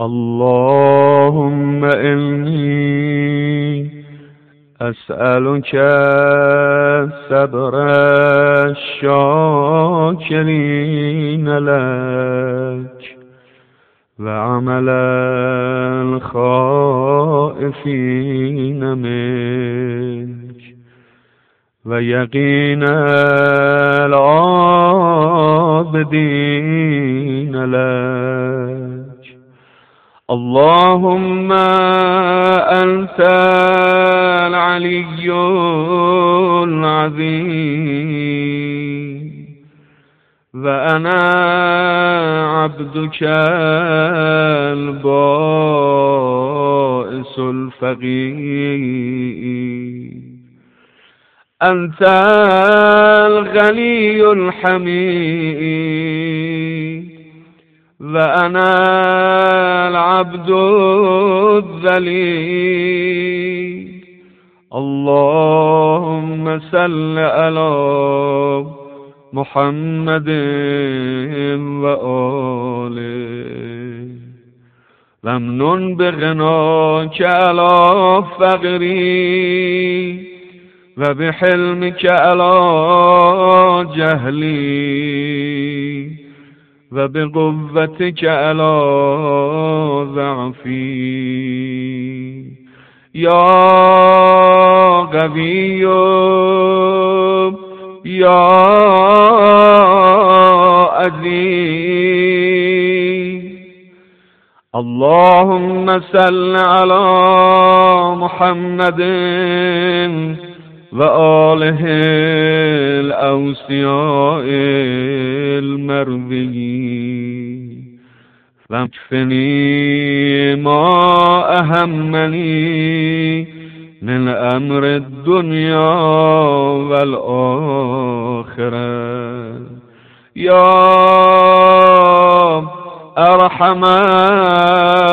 اللهم إني أسألك صبر الشاكرين لك وعمل الخائفين منك ويقين العابدين لك اللهم أنت العلي العظيم. وأنا عبدك البائس الفقير. أنت الغني الحميد. وأنا العبد الذليل. اللهم صل على محمد وآله. وامنن بغناك على فقري وبحلمك على جهلي. وبقوتك على ضعفي. يا قوي يا عزيز اللهم صل على محمد وآله الأوسياء المرضيين. فاكفني ما أهمني من أمر الدنيا والآخرة. يا أرحم الراحمين